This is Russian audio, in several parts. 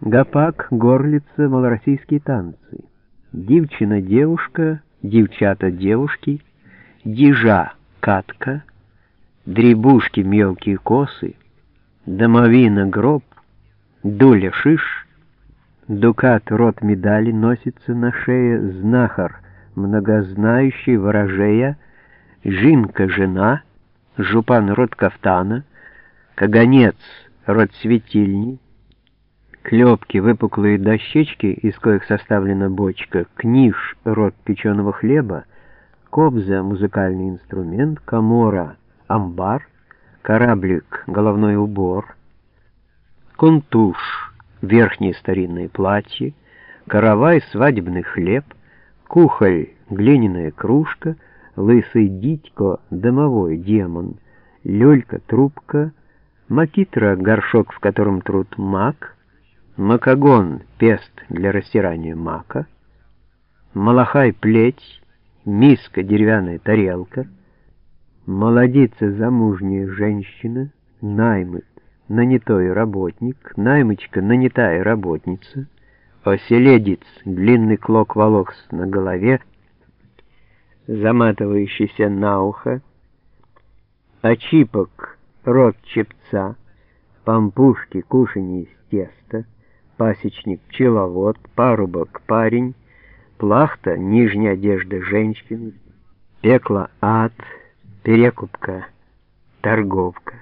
Гопак, горлица, малороссийские танцы. Дівчина-девушка, девчата-девушки, дижа, катка, дребушки мелкие косы, домовина гроб, дуля шиш, дукат рот медали носится на шее, знахар, многознающий ворожея, жинка жена, жупан рот кафтана, каганец рот светильни, клепки, выпуклые дощечки, из коих составлена бочка, книж, рот печеного хлеба, кобза — музыкальный инструмент, камора — амбар, кораблик — головной убор, кунтуш — верхнее старинное платье, каравай — свадебный хлеб, кухоль — глиняная кружка, лысый дитько — домовой демон, люлька — трубка, макитра — горшок, в котором труд мак — макагон — пест для растирания мака, малахай — плеть, миска — деревянная тарелка, молодица — замужняя женщина, наймыт — нанятой работник, наймычка — нанятая работница, оселедец — длинный клок волос на голове, заматывающийся на ухо, очипок — рот чепца, пампушки — кушанье из теста, пасечник, пчеловод, парубок, парень, плахта, нижняя одежда женщины, пекло, ад, перекупка, торговка,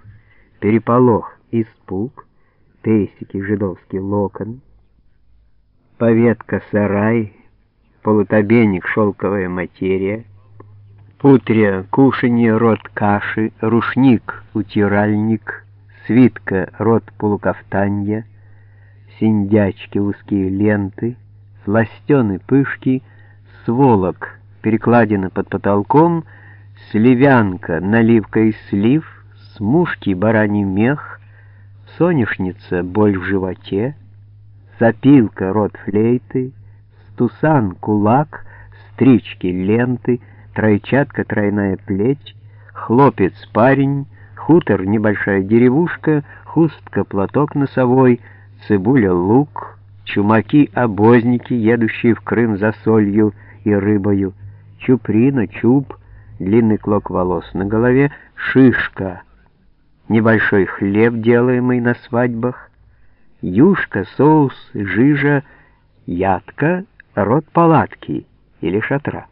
переполох, испуг, песики, жидовский локон, поветка, сарай, полутобенник, шелковая материя, утря, кушанье, рот каши, рушник, утиральник, свитка, рот полукафтанья, синдячки, узкие ленты, сластены пышки, сволок, перекладина под потолком, сливянка, наливка из слив, смушки, бараний мех, соняшница, боль в животе, сопилка, рот флейты, стусан, кулак, стрички, ленты, тройчатка, тройная плеть, хлопец, парень, хутор, небольшая деревушка, хустка, платок носовой — цибуля, лук, чумаки-обозники, едущие в Крым за солью и рыбою, чуприна, чуб, длинный клок волос на голове, шишка, небольшой хлеб, делаемый на свадьбах, юшка, соус, жижа, ядка, рот палатки или шатра.